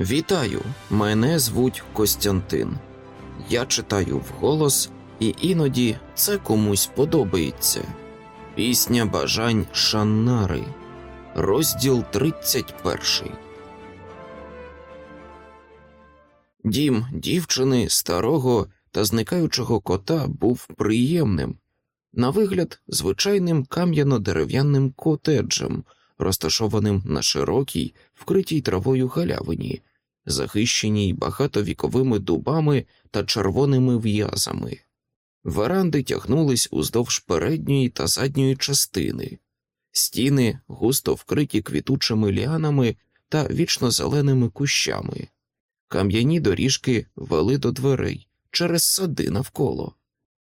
Вітаю! Мене звуть Костянтин. Я читаю вголос, і іноді це комусь подобається. Пісня бажань Шаннари, розділ 31. Дім дівчини, старого та зникаючого кота був приємним, на вигляд, звичайним кам'яно-дерев'яним котеджем, розташованим на широкій, вкритій травою галявині, захищеній багатовіковими дубами та червоними в'язами. Веранди тягнулись уздовж передньої та задньої частини, стіни густо вкриті квітучими ліанами та вічно зеленими кущами, кам'яні доріжки вели до дверей через сади навколо.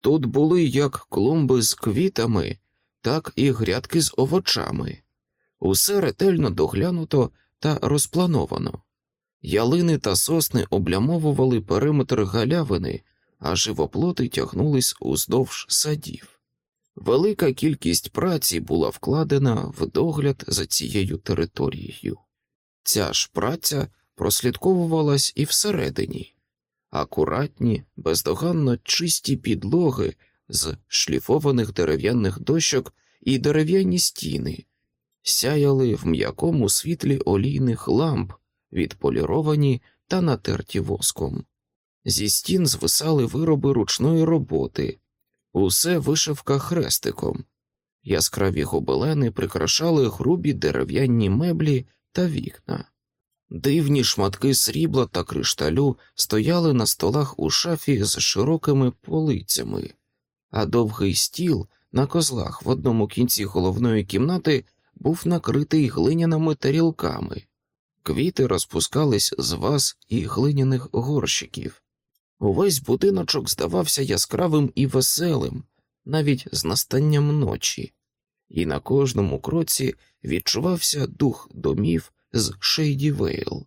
Тут були як клумби з квітами, так і грядки з овочами, усе ретельно доглянуто та розплановано. Ялини та сосни облямовували периметр галявини, а живоплоти тягнулись уздовж садів. Велика кількість праці була вкладена в догляд за цією територією. Ця ж праця прослідковувалась і всередині акуратні, бездоганно чисті підлоги з шліфованих дерев'яних дощок і дерев'яні стіни, сяяли в м'якому світлі олійних ламп, відполіровані та натерті воском. Зі стін звисали вироби ручної роботи, усе вишивка хрестиком, яскраві гобелени прикрашали грубі дерев'яні меблі та вікна. Дивні шматки срібла та кришталю стояли на столах у шафі з широкими полицями, а довгий стіл на козлах в одному кінці головної кімнати був накритий глиняними тарілками, квіти розпускались з ваз і глиняних горщиків. Увесь будиночок здавався яскравим і веселим, навіть з настанням ночі, і на кожному кроці відчувався дух домів з Шейді Вейл.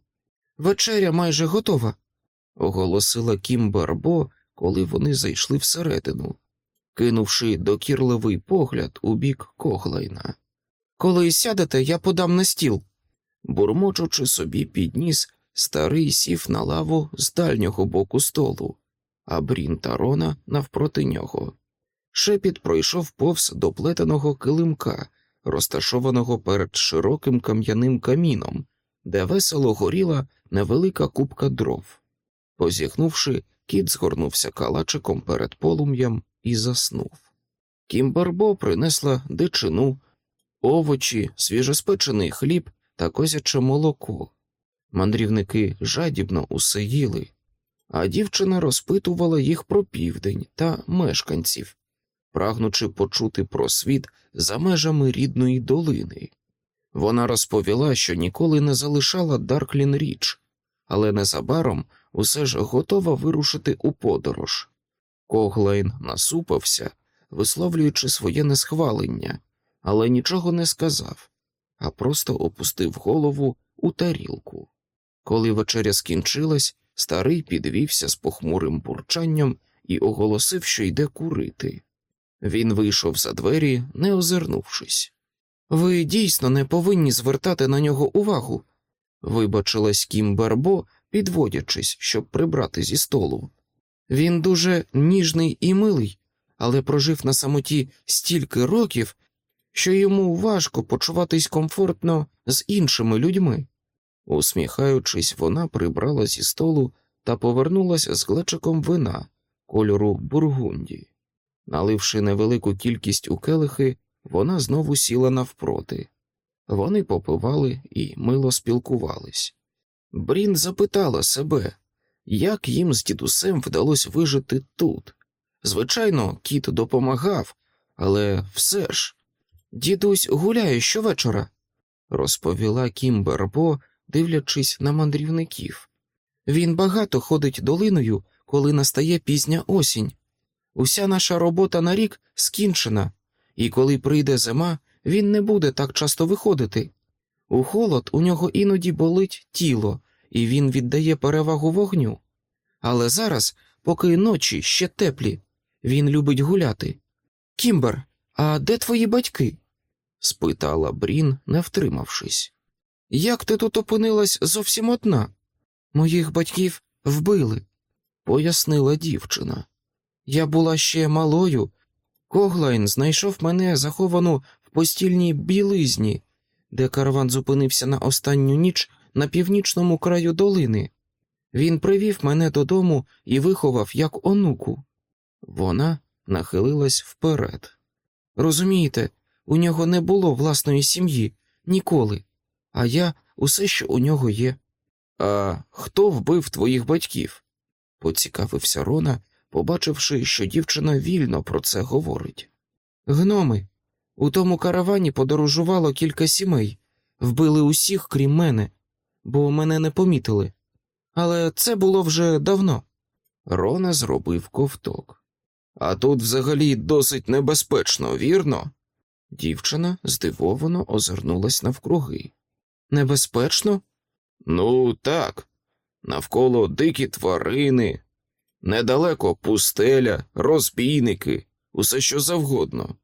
Вечеря майже готова, оголосила Кім Барбо, коли вони зайшли всередину, кинувши докірливий погляд у бік Коглайна. Коли сядете, я подам на стіл. Бурмочучи собі підніс, старий сів на лаву з дальнього боку столу, а Брін та Рона навпроти нього. Шепіт пройшов повз до плетеного килимка, розташованого перед широким кам'яним каміном, де весело горіла невелика купка дров. Позіхнувши, кіт згорнувся калачиком перед полум'ям і заснув. Кімбарбо принесла дичину, овочі, свіжоспечений хліб та козяче молоко. Мандрівники жадібно усе їли, а дівчина розпитувала їх про південь та мешканців, прагнучи почути про світ за межами рідної долини. Вона розповіла, що ніколи не залишала Дарклін річ, але незабаром усе ж готова вирушити у подорож. Коглайн насупився, висловлюючи своє несхвалення, але нічого не сказав, а просто опустив голову у тарілку. Коли вечеря скінчилась, старий підвівся з похмурим бурчанням і оголосив, що йде курити. Він вийшов за двері, не озирнувшись. Ви дійсно не повинні звертати на нього увагу, вибачилась Кім Барбо, підводячись, щоб прибрати зі столу. Він дуже ніжний і милий, але прожив на самоті стільки років, що йому важко почуватись комфортно з іншими людьми. Усміхаючись, вона прибрала зі столу та повернулася з глечиком вина кольору бургунді. Наливши невелику кількість у келихи, вона знову сіла навпроти. Вони попивали і мило спілкувались. Брін запитала себе, як їм з дідусем вдалося вижити тут. Звичайно, кіт допомагав, але все ж дідусь гуляє щовечора, розповіла Кімбербо, дивлячись на мандрівників. Він багато ходить долиною, коли настає пізня осінь. Уся наша робота на рік скінчена, і коли прийде зима, він не буде так часто виходити. У холод у нього іноді болить тіло, і він віддає перевагу вогню. Але зараз, поки ночі ще теплі, він любить гуляти. Кімбер, а де твої батьки? Спитала Брін, не втримавшись. Як ти тут опинилась зовсім одна? Моїх батьків вбили, пояснила дівчина. Я була ще малою. Коглайн знайшов мене заховану в постільній білизні, де караван зупинився на останню ніч на північному краю долини. Він привів мене додому і виховав як онуку. Вона нахилилась вперед. Розумієте, у нього не було власної сім'ї ніколи, а я усе, що у нього є. А хто вбив твоїх батьків? поцікавився Рона, побачивши, що дівчина вільно про це говорить. Гноми. У тому каравані подорожувало кілька сімей, вбили усіх, крім мене, бо мене не помітили. Але це було вже давно. Рона зробив ковток. А тут взагалі досить небезпечно, вірно? Дівчина здивовано озирнулась навкруги. Небезпечно? Ну, так. Навколо дикі тварини, недалеко пустеля, розбійники, усе що завгодно.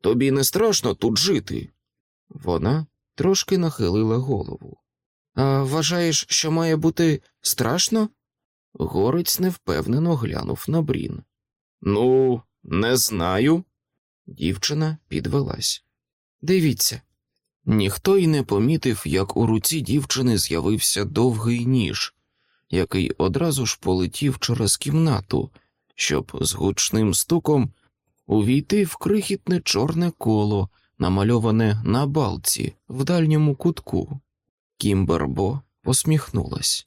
Тобі не страшно тут жити? Вона трошки нахилила голову. А вважаєш, що має бути страшно? Горець невпевнено глянув на брін. Ну, не знаю. Дівчина підвелась. Дивіться. Ніхто й не помітив, як у руці дівчини з'явився довгий ніж, який одразу ж полетів через кімнату, щоб з гучним стуком увійти в крихітне чорне коло, намальоване на балці в дальньому кутку. Кімбербо посміхнулась.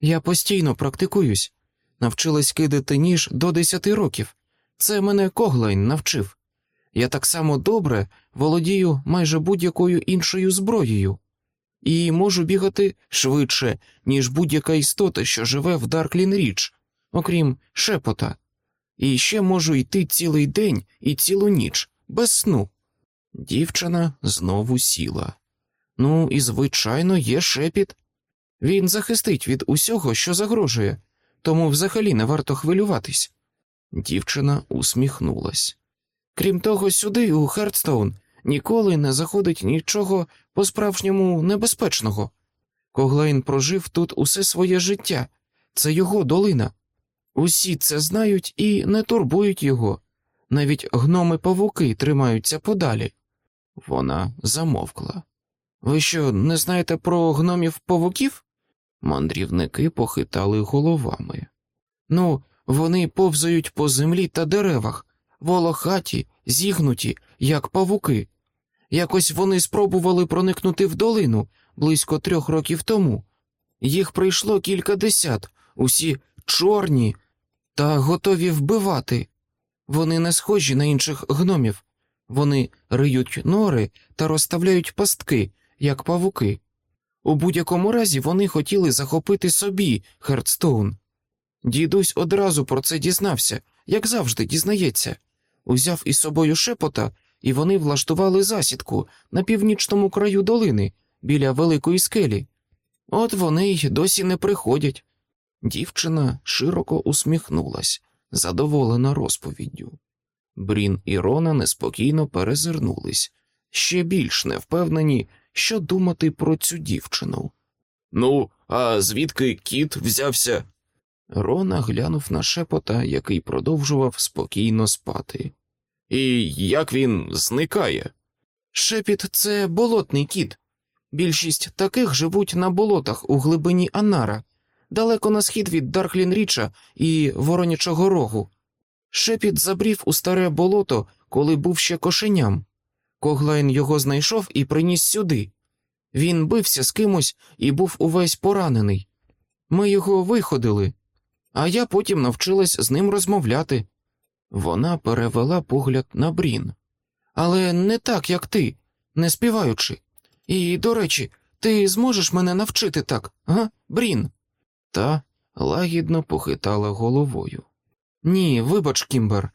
Я постійно практикуюсь, навчилась кидати ніж до десяти років. Це мене Коглайн навчив. Я так само добре володію майже будь-якою іншою зброєю і можу бігати швидше, ніж будь-яка істота, що живе в Дарклін Річ, окрім шепота, і ще можу йти цілий день і цілу ніч, без сну. Дівчина знову сіла. Ну, і, звичайно, є шепіт. Він захистить від усього, що загрожує, тому взагалі не варто хвилюватись. Дівчина усміхнулась. Крім того, сюди, у Хардстоун, ніколи не заходить нічого по справжньому небезпечного. Коглайн прожив тут усе своє життя, це його долина. Усі це знають і не турбують його. Навіть гноми павуки тримаються подалі. Вона замовкла. Ви що, не знаєте про гномів павуків? Мандрівники похитали головами. Ну, вони повзають по землі та деревах, волохаті, зігнуті, як павуки. Якось вони спробували проникнути в долину близько трьох років тому. Їх прийшло кількадесят, усі чорні та готові вбивати. Вони не схожі на інших гномів. Вони риють нори та розставляють пастки, як павуки. У будь-якому разі вони хотіли захопити собі Хардстоун. Дідусь одразу про це дізнався, як завжди дізнається, узяв із собою шепота, і вони влаштували засідку на північному краю долини біля великої скелі. От вони й досі не приходять. Дівчина широко усміхнулась, задоволена розповіддю. Брін і Рона неспокійно перезирнулись, ще більш невпевнені, що думати про цю дівчину. Ну, а звідки кіт взявся? Рона глянув на шепота, який продовжував спокійно спати. І як він зникає? Шепіт це болотний кіт. Більшість таких живуть на болотах у глибині Анара, далеко на схід від Дархлінріча і Воронячого Рогу. Шепіт забрів у старе болото, коли був ще кошеням. Коглайн його знайшов і приніс сюди. Він бився з кимось і був увесь поранений. Ми його виходили, а я потім навчилась з ним розмовляти. Вона перевела погляд на Брін. Але не так, як ти, не співаючи. І, до речі, ти зможеш мене навчити так, га, Брін? Та лагідно похитала головою. Ні, вибач, Кімбер.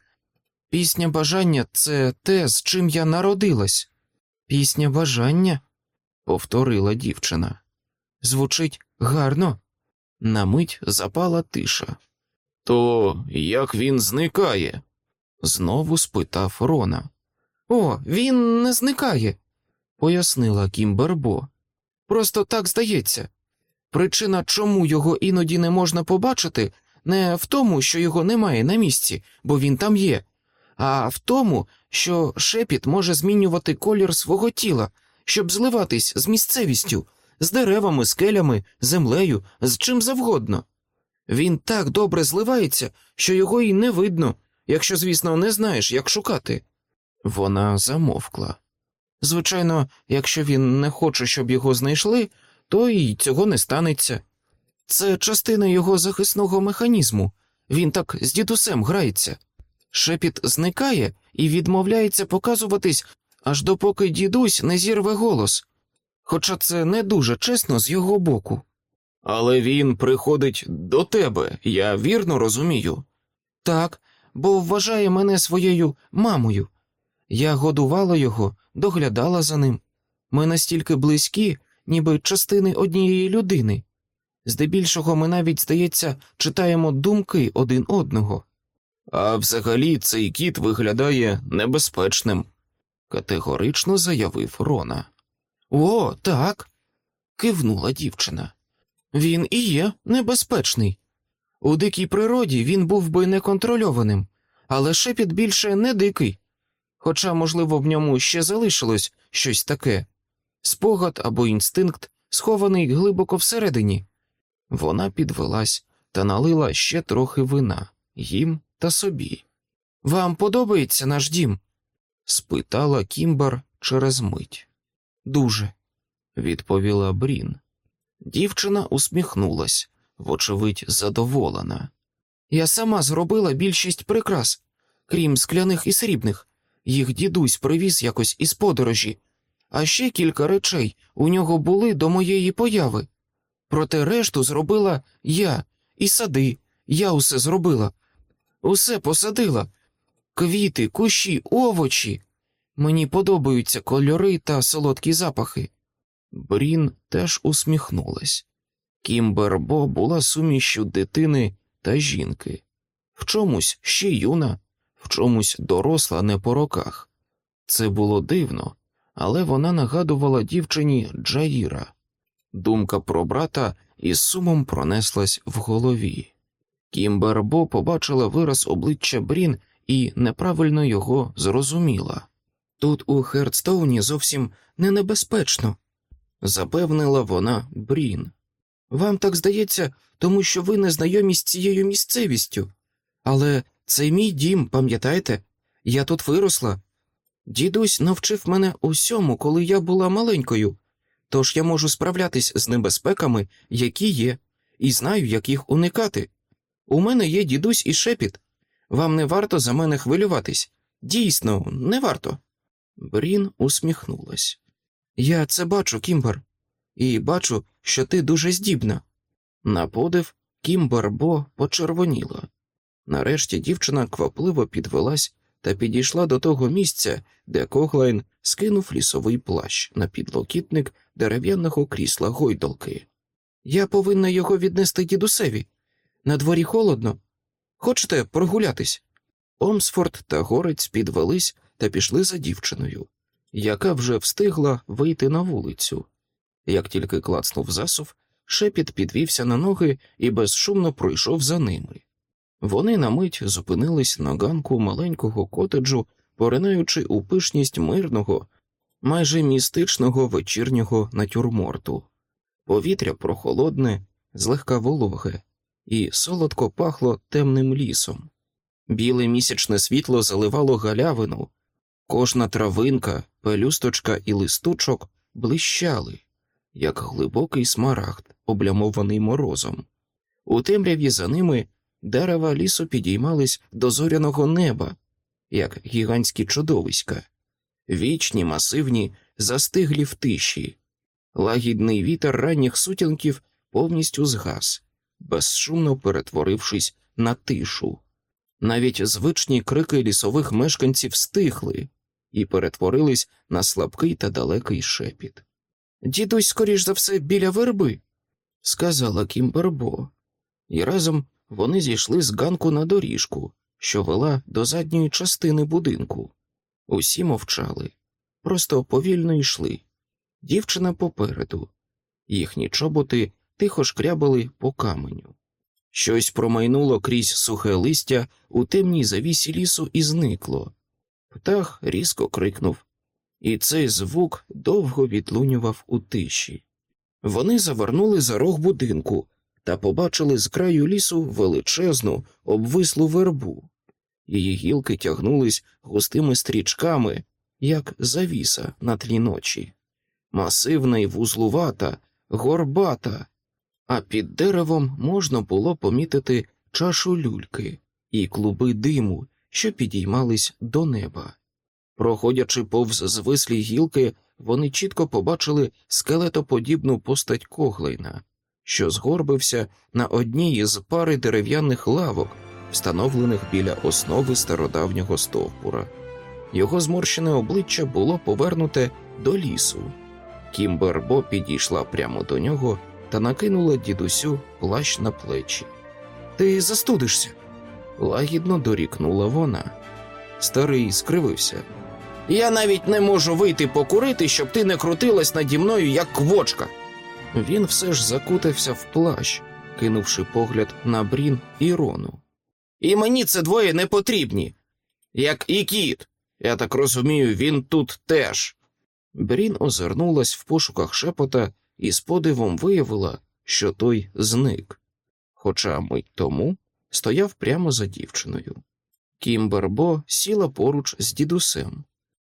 Пісня бажання це те, з чим я народилась. Пісня бажання, повторила дівчина. Звучить гарно. На мить запала тиша. То як він зникає? знову спитав Рона. О, він не зникає, пояснила Кімбербо. Просто так здається. Причина, чому його іноді не можна побачити, не в тому, що його немає на місці, бо він там є, а в тому, що шепіт може змінювати колір свого тіла, щоб зливатись з місцевістю, з деревами, скелями, землею, з чим завгодно. Він так добре зливається, що його й не видно, якщо, звісно, не знаєш, як шукати. Вона замовкла. Звичайно, якщо він не хоче, щоб його знайшли, то й цього не станеться. Це частина його захисного механізму. Він так з дідусем грається. Шепіт зникає і відмовляється показуватись, аж допоки дідусь не зірве голос, хоча це не дуже чесно з його боку. Але він приходить до тебе, я вірно розумію. Так, бо вважає мене своєю мамою. Я годувала його, доглядала за ним. Ми настільки близькі, ніби частини однієї людини. Здебільшого ми навіть, здається, читаємо думки один одного. А взагалі цей кіт виглядає небезпечним, категорично заявив Рона. О, так. кивнула дівчина. Він і є небезпечний. У дикій природі він був би неконтрольованим, але шепіт більше не дикий, хоча, можливо, в ньому ще залишилось щось таке спогад або інстинкт, схований глибоко всередині. Вона підвелась та налила ще трохи вина їм та собі. Вам подобається наш дім? спитала Кімбар через мить. Дуже, відповіла Брін. Дівчина усміхнулась, вочевидь, задоволена. Я сама зробила більшість прикрас, крім скляних і срібних. Їх дідусь привіз якось із подорожі, а ще кілька речей у нього були до моєї появи. Проте решту зробила я, і сади, я усе зробила, усе посадила квіти, кущі, овочі. Мені подобаються кольори та солодкі запахи. Брін теж усміхнулась. Кімбербо була сумішю дитини та жінки, в чомусь ще юна, в чомусь доросла не по роках. Це було дивно, але вона нагадувала дівчині Джаїра. Думка про брата із сумом пронеслась в голові. Кімбербо побачила вираз обличчя Брін і неправильно його зрозуміла. Тут у Хердстоуні зовсім не небезпечно, запевнила вона Брін. Вам так здається, тому що ви не знайомі з цією місцевістю. Але це мій дім, пам'ятаєте? Я тут виросла. Дідусь навчив мене усьому, коли я була маленькою, тож я можу справлятись з небезпеками, які є, і знаю, як їх уникати. У мене є дідусь і шепіт. Вам не варто за мене хвилюватись. Дійсно, не варто. Брін усміхнулась. Я це бачу, Кімбер, і бачу, що ти дуже здібна. На подив Кімбер Бо почервоніла. Нарешті дівчина квапливо підвелась та підійшла до того місця, де Коглайн скинув лісовий плащ на підлокітник дерев'яного крісла гойдолки. Я повинна його віднести дідусеві. На дворі холодно. Хочете прогулятись? Омсфорд та горець підвелись та пішли за дівчиною, яка вже встигла вийти на вулицю. Як тільки клацнув засув, шепіт підвівся на ноги і безшумно пройшов за ними. Вони на мить зупинились на ганку маленького котеджу, поринаючи у пишність мирного, майже містичного вечірнього натюрморту. Повітря прохолодне, злегка вологе, і солодко пахло темним лісом. Біле місячне світло заливало галявину, кожна травинка, пелюсточка і листочок блищали, як глибокий смарагд, облямований морозом. У темряві за ними дерева лісу підіймались до зоряного неба, як гігантські чудовиська, вічні, масивні, застиглі в тиші. Лагідний вітер ранніх сутінків повністю згас, безшумно перетворившись на тишу. Навіть звичні крики лісових мешканців стихли і перетворились на слабкий та далекий шепіт. Дідусь, скоріш за все, біля верби, сказала Кімбербо, і разом вони зійшли з ганку на доріжку, що вела до задньої частини будинку. Усі мовчали, просто повільно йшли. Дівчина попереду, їхні чоботи тихо шкрябали по каменю. Щось промайнуло крізь сухе листя у темній завісі лісу і зникло. Птах різко крикнув, і цей звук довго відлунював у тиші. Вони завернули за рог будинку та побачили з краю лісу величезну, обвислу вербу. Її гілки тягнулись густими стрічками, як завіса на тлі ночі. Масивна й вузлувата, горбата, а під деревом можна було помітити чашу люльки і клуби диму, що підіймались до неба. Проходячи повз звислі гілки, вони чітко побачили скелетоподібну постать Коглейна, що згорбився на одній із пари дерев'яних лавок, встановлених біля основи стародавнього стовпура. Його зморщене обличчя було повернуте до лісу. Кімбербо підійшла прямо до нього та накинула дідусю плащ на плечі. Ти застудишся, лагідно дорікнула вона. Старий скривився. Я навіть не можу вийти покурити, щоб ти не крутилась наді мною, як квочка. Він все ж закутався в плащ, кинувши погляд на Брін і Рону. І мені це двоє не потрібні, як і кіт. Я так розумію, він тут теж. Брін озирнулась в пошуках шепота і з подивом виявила, що той зник, хоча мить тому стояв прямо за дівчиною. Кімбербо сіла поруч з дідусем.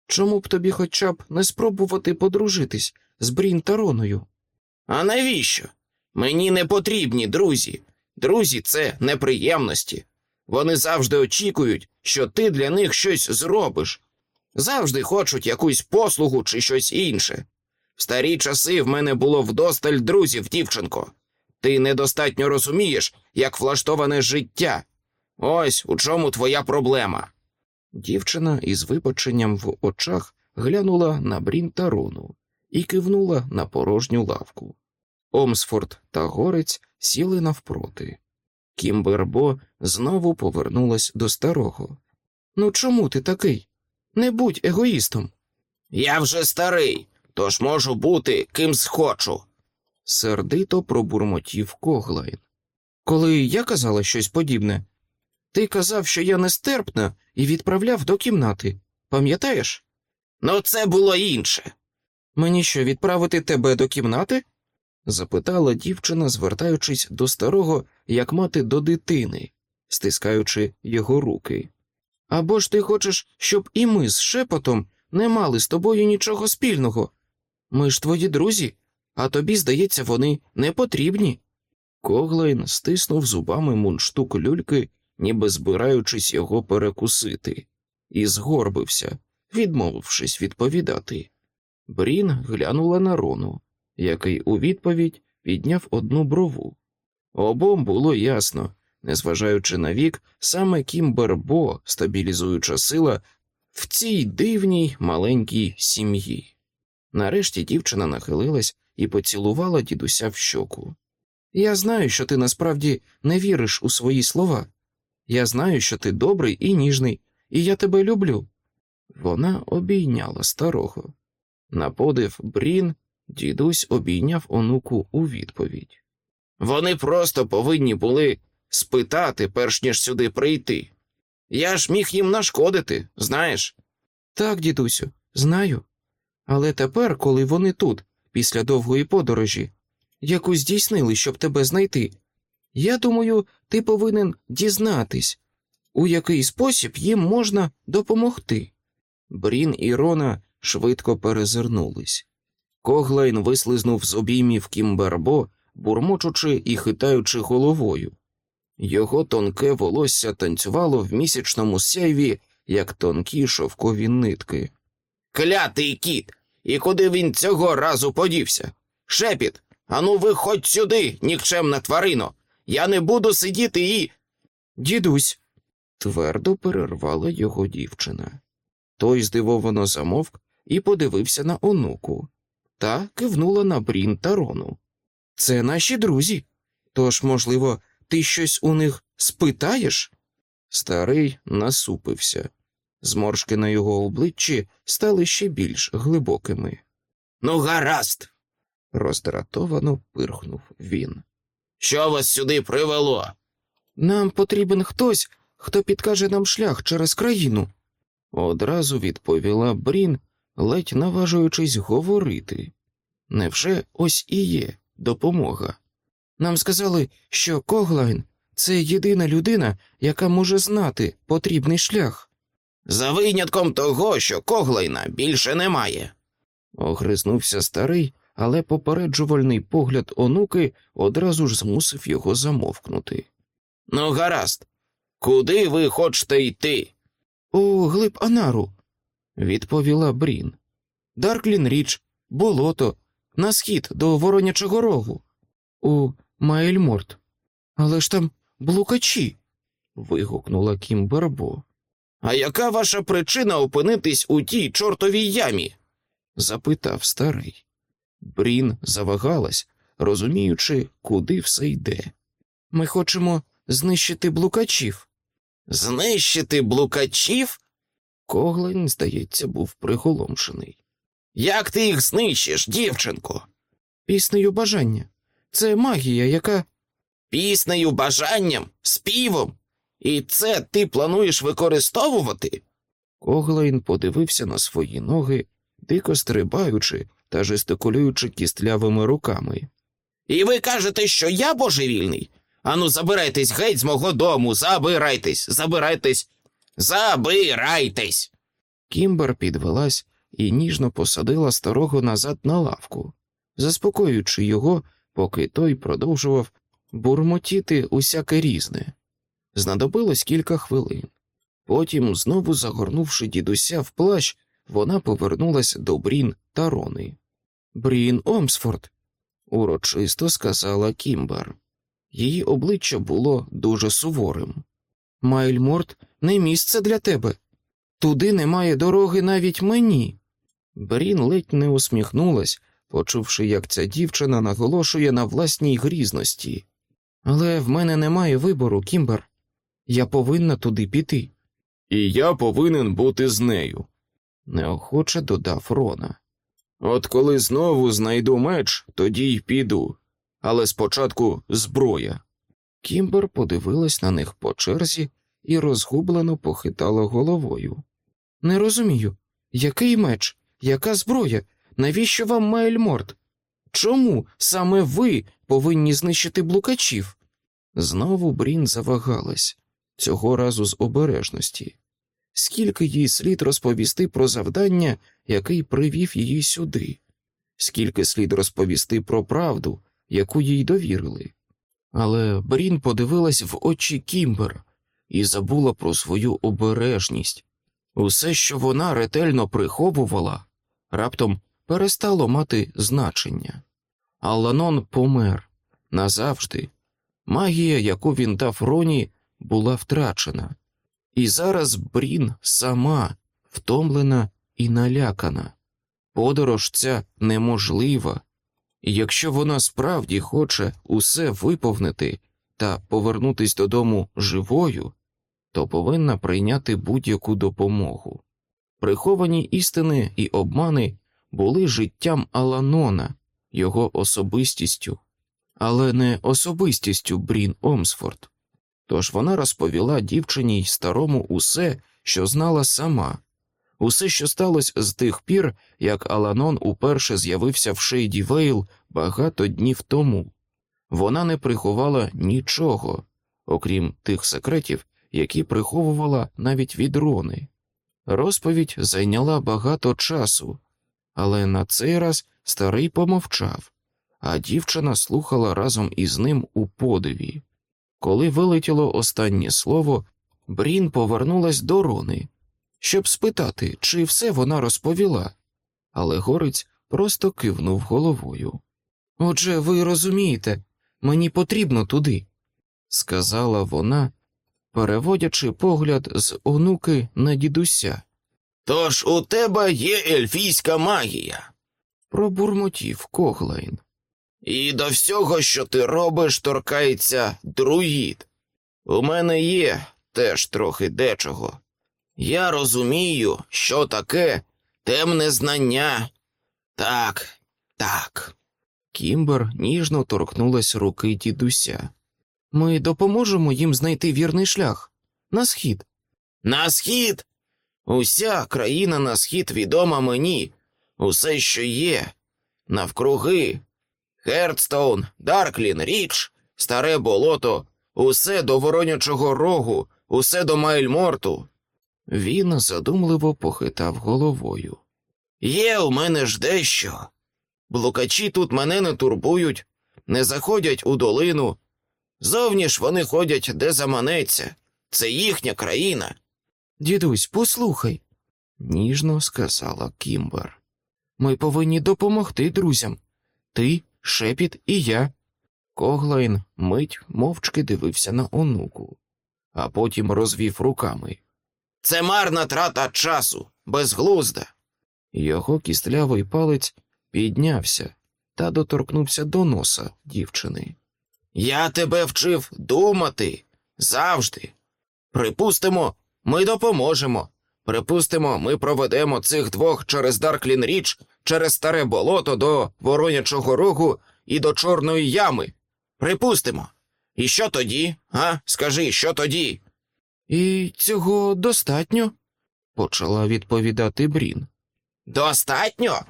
Чому б тобі хоча б не спробувати подружитись з Брін та Роною? А навіщо? Мені не потрібні друзі. Друзі це неприємності. Вони завжди очікують, що ти для них щось зробиш, завжди хочуть якусь послугу чи щось інше. В старі часи в мене було вдосталь друзів, дівчинко. Ти недостатньо розумієш, як влаштоване життя. Ось у чому твоя проблема. Дівчина із вибаченням в очах глянула на Брін та Рону і кивнула на порожню лавку. Омсфорд та горець сіли навпроти. Кімбербо знову повернулась до старого. Ну чому ти такий? Не будь егоїстом. Я вже старий, тож можу бути ким схочу. Сердито пробурмотів Коглайн. Коли я казала щось подібне, ти казав, що я нестерпна, і відправляв до кімнати. Пам'ятаєш? Ну, це було інше. Мені що, відправити тебе до кімнати? запитала дівчина, звертаючись до старого, як мати до дитини, стискаючи його руки. Або ж ти хочеш, щоб і ми з шепотом не мали з тобою нічого спільного. Ми ж твої друзі, а тобі, здається, вони не потрібні. Коглайн стиснув зубами мундштук люльки, ніби збираючись його перекусити, і згорбився, відмовившись відповідати. Брін глянула на Рону, який у відповідь підняв одну брову. Обом було ясно, незважаючи на вік, саме Кімбербо, стабілізуюча сила в цій дивній маленькій сім'ї. Нарешті дівчина нахилилась і поцілувала дідуся в щоку. Я знаю, що ти насправді не віриш у свої слова. Я знаю, що ти добрий і ніжний, і я тебе люблю. Вона обійняла старого. На подив Брін дідусь обійняв онуку у відповідь. Вони просто повинні були спитати, перш ніж сюди прийти. Я ж міг їм нашкодити, знаєш? Так, дідусю, знаю. Але тепер, коли вони тут, після довгої подорожі, яку здійснили, щоб тебе знайти, я думаю, ти повинен дізнатись, у який спосіб їм можна допомогти. Брін і Рона швидко перезирнулись. Коглайн вислизнув з обіймів Кімбербо, бурмочучи і хитаючи головою. Його тонке волосся танцювало в місячному сяйві, як тонкі шовкові нитки. Клятий кіт! І куди він цього разу подівся? Шепіт, ану виходь сюди, нікчемна тварино. Я не буду сидіти і. Дідусь. твердо перервала його дівчина. Той здивовано замовк і подивився на онуку, та кивнула на Брін та Рону. Це наші друзі. Тож, можливо, ти щось у них спитаєш? Старий насупився. Зморшки на його обличчі стали ще більш глибокими. Ну, гаразд, роздратовано пирхнув він. Що вас сюди привело? Нам потрібен хтось, хто підкаже нам шлях через країну, одразу відповіла Брін, ледь наважуючись говорити. Невже ось і є допомога? Нам сказали, що Коглайн це єдина людина, яка може знати потрібний шлях. За винятком того, що Коглайна більше немає. Огризнувся старий, але попереджувальний погляд онуки одразу ж змусив його замовкнути. Ну, гаразд, куди ви хочете йти? У глиб Анару, відповіла Брін. Дарклін річ, болото, на схід до Воронячого рогу, у Маельморт. Але ж там блукачі. вигукнула Кімбербо. А яка ваша причина опинитись у тій чортовій ямі? запитав старий. Брін завагалась, розуміючи, куди все йде. Ми хочемо знищити блукачів. Знищити блукачів? Коглень, здається, був приголомшений. Як ти їх знищиш, дівчинко? Піснею бажання. Це магія, яка. Піснею, бажанням, співом. І це ти плануєш використовувати? Коглайн подивився на свої ноги, дико стрибаючи та жестикулюючи кістлявими руками. І ви кажете, що я божевільний? Ану, забирайтесь геть з мого дому, забирайтесь, забирайтесь, забирайтесь. Кімбер підвелась і ніжно посадила старого назад на лавку, заспокоюючи його, поки той продовжував бурмотіти усяке різне. Знадобилось кілька хвилин. Потім, знову загорнувши дідуся в плащ, вона повернулася до Брін та Рони. Брін Омсфорд, урочисто сказала Кімбер. Її обличчя було дуже суворим. Майльморт не місце для тебе. Туди немає дороги навіть мені. Брін ледь не усміхнулась, почувши, як ця дівчина наголошує на власній грізності. Але в мене немає вибору, Кімбер. Я повинна туди піти. І я повинен бути з нею. неохоче додав Рона. От коли знову знайду меч, тоді й піду. Але спочатку зброя. Кімбер подивилась на них по черзі і розгублено похитала головою. Не розумію, який меч, яка зброя? Навіщо вам Майльморт? Чому саме ви повинні знищити блукачів? Знову Брін завагалась, цього разу з обережності. Скільки їй слід розповісти про завдання, який привів її сюди, скільки слід розповісти про правду, яку їй довірили. Але Брін подивилась в очі Кімбер і забула про свою обережність. Усе, що вона ретельно приховувала, раптом перестало мати значення. Аланон помер назавжди. Магія, яку він дав Роні, була втрачена, і зараз Брін сама втомлена і налякана. Подорож ця неможлива, і якщо вона справді хоче усе виповнити та повернутись додому живою, то повинна прийняти будь-яку допомогу. Приховані істини і обмани були життям Аланона, його особистістю, але не особистістю Брін Омсфорд. Тож вона розповіла дівчині й старому усе, що знала сама, усе, що сталося з тих пір, як Аланон уперше з'явився в Шейді Вейл багато днів тому. Вона не приховала нічого, окрім тих секретів, які приховувала навіть від Рони. Розповідь зайняла багато часу, але на цей раз старий помовчав, а дівчина слухала разом із ним у подиві. Коли вилетіло останнє слово, Брін повернулась до Рони, щоб спитати, чи все вона розповіла, але горець просто кивнув головою. Отже, ви розумієте, мені потрібно туди, сказала вона, переводячи погляд з онуки на дідуся. Тож у тебе є ельфійська магія. Пробурмотів Коглайн. І до всього, що ти робиш, торкається друїд. У мене є теж трохи дечого. Я розумію, що таке темне знання. Так, так. Кімбер ніжно торкнулась руки дідуся. Ми допоможемо їм знайти вірний шлях на схід. На схід. Уся країна на схід відома мені. Усе, що є. Навкруги. Хердстоун, Дарклін, Річ, Старе болото, усе до Воронячого рогу, усе до Майльморту. Він задумливо похитав головою. Є у мене ж дещо. Блукачі тут мене не турбують, не заходять у долину. Зовні ж вони ходять, де заманеться. Це їхня країна. Дідусь, послухай, ніжно сказала Кімбер. Ми повинні допомогти друзям. Ти, шепіт і я. Коглайн мить мовчки дивився на онуку, а потім розвів руками. Це марна трата часу, безглузда. Його кістлявий палець піднявся та доторкнувся до носа дівчини. Я тебе вчив думати завжди. Припустимо, ми допоможемо. Припустимо, ми проведемо цих двох через Дарклін Річ, через старе болото до Воронячого рогу і до Чорної ями. Припустимо. І що тоді? А? Скажи, що тоді? І цього достатньо, почала відповідати Брін. Достатньо?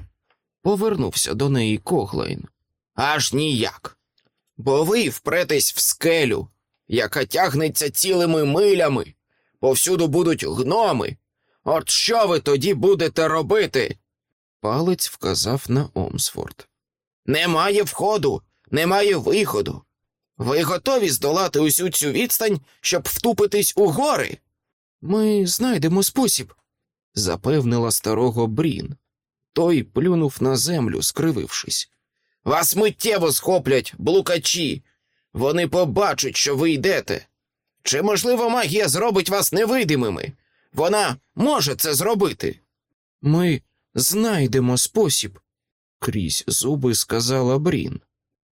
Повернувся до неї Коглайн. Аж ніяк. Бо ви впретесь в скелю, яка тягнеться цілими милями. Повсюду будуть гноми. От що ви тоді будете робити? Палець вказав на Омсфорд. Немає входу, немає виходу. Ви готові здолати усю цю відстань, щоб втупитись у гори? Ми знайдемо спосіб, запевнила старого Брін. Той плюнув на землю, скривившись. Вас миттєво схоплять, блукачі. Вони побачать, що ви йдете. Чи, можливо, магія зробить вас невидимими? Вона може це зробити. Ми знайдемо спосіб, крізь зуби сказала Брін.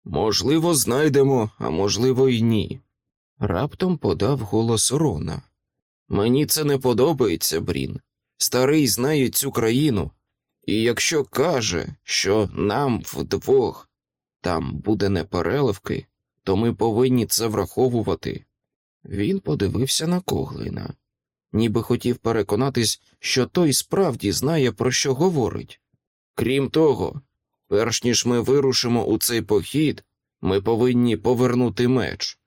Можливо, знайдемо, а можливо, й ні. Раптом подав голос Рона. Мені це не подобається, Брін. Старий знає цю країну, і якщо каже, що нам вдвох там буде непереливки, то ми повинні це враховувати. Він подивився на Коглина, ніби хотів переконатись, що той справді знає, про що говорить. Крім того, перш ніж ми вирушимо у цей похід, ми повинні повернути меч.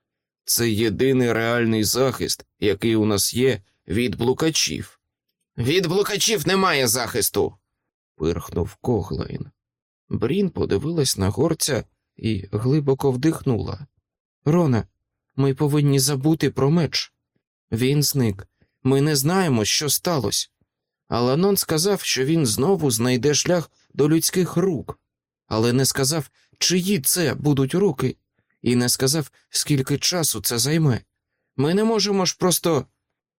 Це єдиний реальний захист, який у нас є від блукачів. Від блукачів немає захисту. пирхнув Коглайн. Брін подивилась на горця і глибоко вдихнула. Рона, ми повинні забути про меч. Він зник. Ми не знаємо, що сталося. Аланон сказав, що він знову знайде шлях до людських рук, але не сказав, чиї це будуть руки, і не сказав, скільки часу це займе. Ми не можемо ж просто.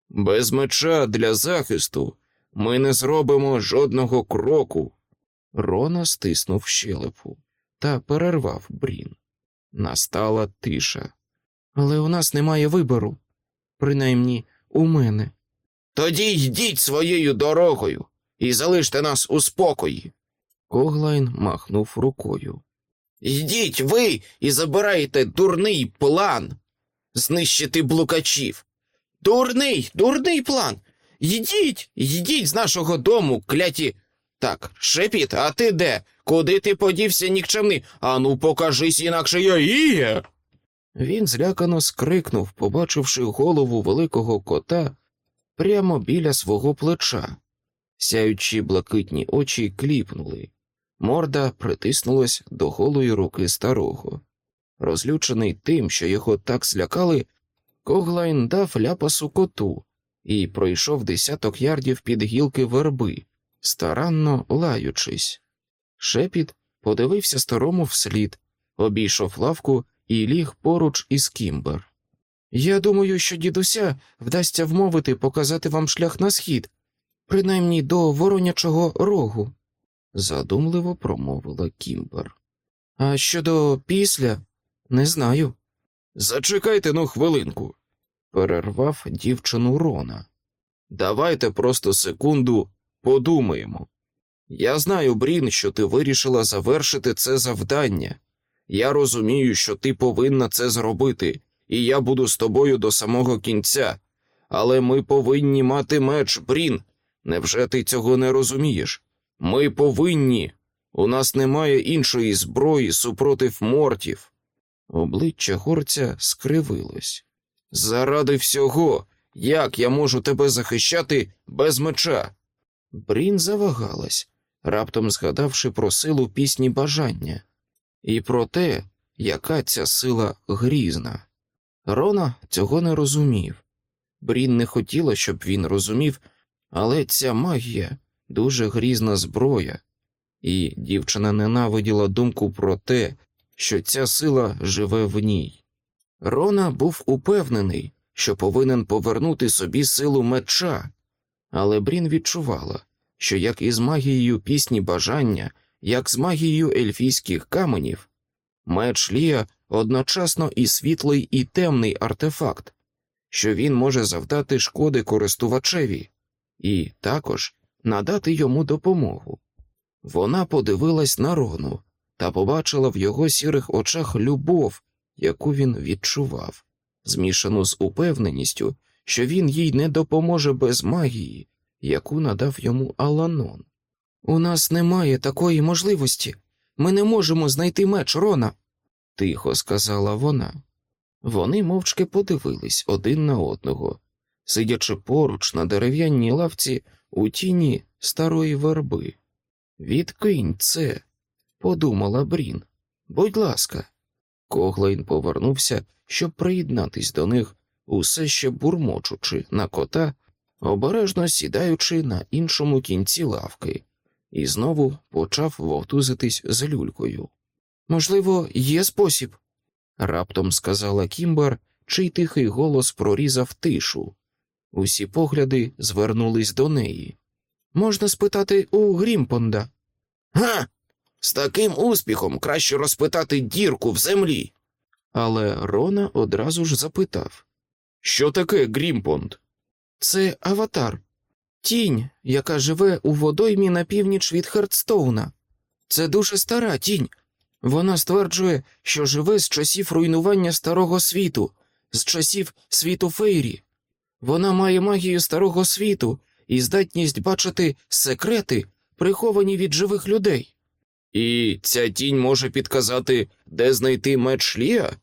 Без меча для захисту ми не зробимо жодного кроку. Рона стиснув щелепу та перервав брін. Настала тиша. Але у нас немає вибору, принаймні у мене. Тоді йдіть своєю дорогою і залиште нас у спокої. Коглайн махнув рукою. Йдіть ви і забирайте дурний план знищити блукачів. Дурний, дурний план. Йдіть, йдіть з нашого дому, кляті. Так, шепіт, а ти де? Куди ти подівся нікчемний? Ану, покажись, інакше я іє. Він злякано скрикнув, побачивши голову великого кота прямо біля свого плеча. Сяючі блакитні очі кліпнули. Морда притиснулась до голої руки старого. Розлючений тим, що його так злякали, Коглайн дав ляпасу коту і пройшов десяток ярдів під гілки верби, старанно лаючись. Шепіт подивився старому вслід, обійшов лавку і ліг поруч із Кімбер. Я думаю, що дідуся вдасться вмовити показати вам шлях на схід, принаймні до воронячого рогу, задумливо промовила Кімбер. А щодо після, не знаю. Зачекайте ну хвилинку, перервав дівчину Рона. Давайте просто секунду подумаємо. Я знаю, Брін, що ти вирішила завершити це завдання, Я розумію, що ти повинна це зробити, і я буду з тобою до самого кінця. Але ми повинні мати меч, Брін. Невже ти цього не розумієш? Ми повинні. У нас немає іншої зброї супротив мортів. Обличчя горця скривилось. Заради всього, як я можу тебе захищати без меча? Брін завагалась, раптом згадавши про силу пісні бажання і про те, яка ця сила грізна. Рона цього не розумів. Брін не хотіла, щоб він розумів, але ця магія дуже грізна зброя, і дівчина ненавиділа думку про те, що ця сила живе в ній. Рона був упевнений, що повинен повернути собі силу меча, але Брін відчувала, що як із магією пісні бажання, як з магією ельфійських каменів, меч Лія одночасно і світлий, і темний артефакт, що він може завдати шкоди користувачеві, і також надати йому допомогу. Вона подивилась на Рону та побачила в його сірих очах любов, яку він відчував, змішану з упевненістю, що він їй не допоможе без магії, яку надав йому Аланон. У нас немає такої можливості. Ми не можемо знайти меч Рона, тихо сказала вона. Вони мовчки подивились один на одного, сидячи поруч на дерев'яній лавці у тіні старої верби. Відкинь це, подумала Брін. Будь ласка. Коглайн повернувся, щоб приєднатись до них, усе ще бурмочучи на кота, обережно сідаючи на іншому кінці лавки, і знову почав вовтузитись з люлькою. Можливо, є спосіб, раптом сказала Кімбер, чий тихий голос прорізав тишу. Усі погляди звернулись до неї. Можна спитати у Грімпонда. Га! З таким успіхом краще розпитати дірку в землі. Але Рона одразу ж запитав Що таке Грімпонд? Це аватар, тінь, яка живе у водоймі на північ від Хардстоуна. Це дуже стара тінь. Вона стверджує, що живе з часів руйнування старого світу, з часів світу Фейрі. Вона має магію старого світу і здатність бачити секрети, приховані від живих людей. І ця тінь може підказати, де знайти меч Лія?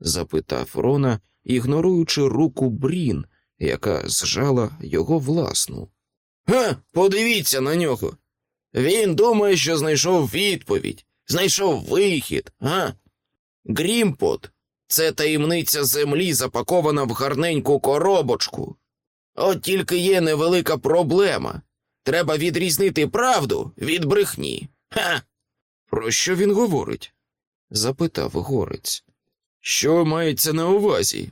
запитав Рона, ігноруючи руку Брін, яка зжала його власну. Га, подивіться на нього. Він думає, що знайшов відповідь, знайшов вихід, га? Грімпот це таємниця землі, запакована в гарненьку коробочку. От тільки є невелика проблема. Треба відрізнити правду від брехні. Ха! Про що він говорить? запитав горець. Що мається на увазі?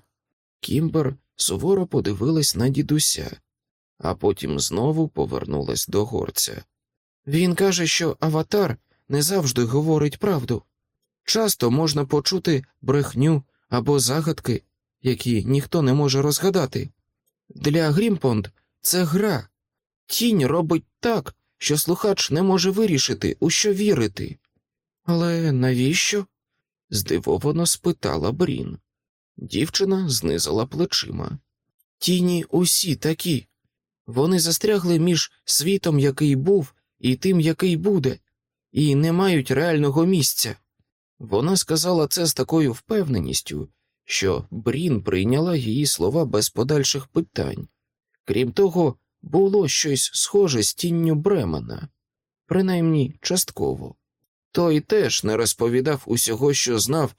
Кімбер суворо подивилась на дідуся, а потім знову повернулась до горця. Він каже, що аватар не завжди говорить правду. Часто можна почути брехню або загадки, які ніхто не може розгадати. Для Грімпонд це гра. Тінь робить так, що слухач не може вирішити, у що вірити. Але навіщо? здивовано спитала Брін. Дівчина знизила плечима. Тіні усі такі. Вони застрягли між світом, який був, і тим, який буде, і не мають реального місця. Вона сказала це з такою впевненістю, що Брін прийняла її слова без подальших питань. Крім того, було щось схоже з тінню Бремена, принаймні частково. Той теж не розповідав усього, що знав,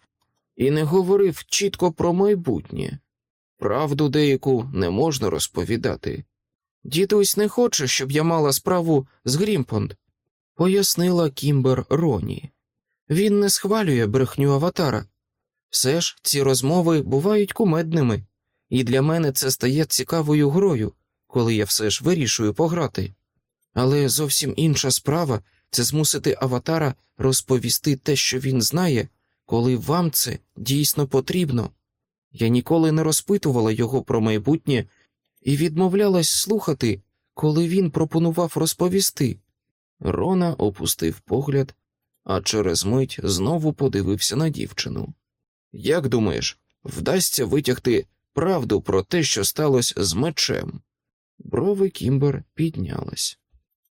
і не говорив чітко про майбутнє. Правду деяку не можна розповідати. Дідусь не хоче, щоб я мала справу з Грімпонд, пояснила Кімбер Роні. Він не схвалює брехню аватара. Все ж ці розмови бувають кумедними, і для мене це стає цікавою грою, коли я все ж вирішую пограти. Але зовсім інша справа це змусити аватара розповісти те, що він знає, коли вам це дійсно потрібно. Я ніколи не розпитувала його про майбутнє і відмовлялась слухати, коли він пропонував розповісти. Рона опустив погляд а через мить знову подивився на дівчину. Як думаєш, вдасться витягти правду про те, що сталося з мечем? Брови Кімбер піднялись.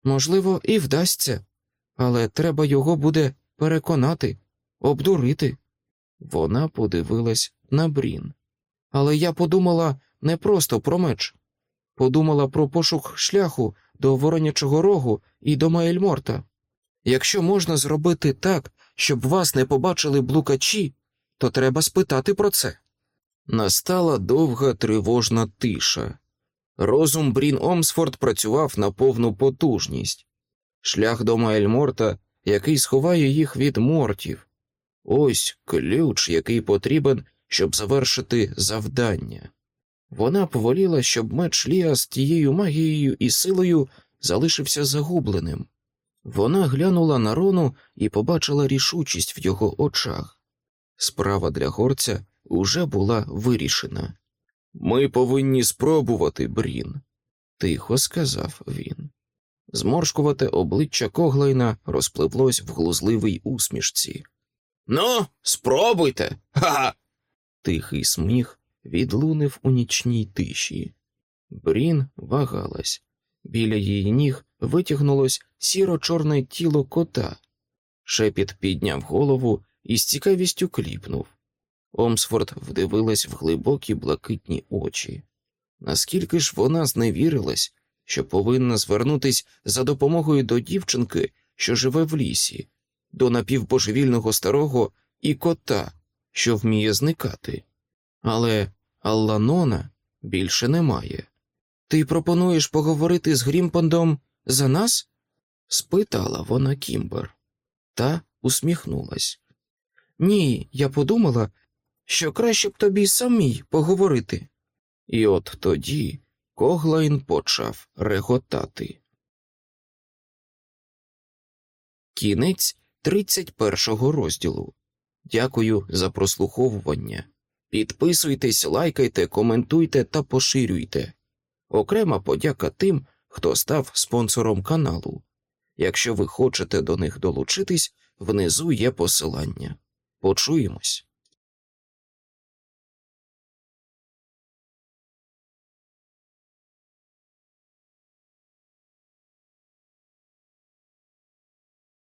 Можливо, і вдасться, але треба його буде переконати, обдурити. Вона подивилась на Брін. Але я подумала не просто про меч, подумала про пошук шляху до Воронячого рогу і до Маельморта. Якщо можна зробити так, щоб вас не побачили блукачі, то треба спитати про це. Настала довга тривожна тиша. Розум Брін Омсфорд працював на повну потужність. Шлях до Маельморта, який сховає їх від мортів. Ось ключ, який потрібен, щоб завершити завдання. Вона поволіла, щоб меч Ліа з тією магією і силою залишився загубленим. Вона глянула на Рону і побачила рішучість в його очах. Справа для горця уже була вирішена. Ми повинні спробувати, Брін, тихо сказав він. Зморшкувате обличчя Коглайна розпливлось в глузливій усмішці. Ну, спробуйте. Ха-ха. Тихий сміх відлунив у нічній тиші. Брін вагалась. Біля її ніг витягнулось сіро-чорне тіло кота. Шепіт підняв голову і з цікавістю кліпнув. Омсфорд вдивилась в глибокі блакитні очі. Наскільки ж вона зневірилась, що повинна звернутись за допомогою до дівчинки, що живе в лісі, до напівбожевільного старого і кота, що вміє зникати. Але Алланона більше немає. Ти пропонуєш поговорити з Грімпондом за нас? спитала вона Кімбер. Та усміхнулась. Ні, я подумала, що краще б тобі самій поговорити. І от тоді Коглайн почав реготати. Кінець 31 розділу. Дякую за прослуховування. Підписуйтесь, лайкайте, коментуйте та поширюйте. Окрема подяка тим, хто став спонсором каналу. Якщо ви хочете до них долучитись, внизу є посилання. Почуємось.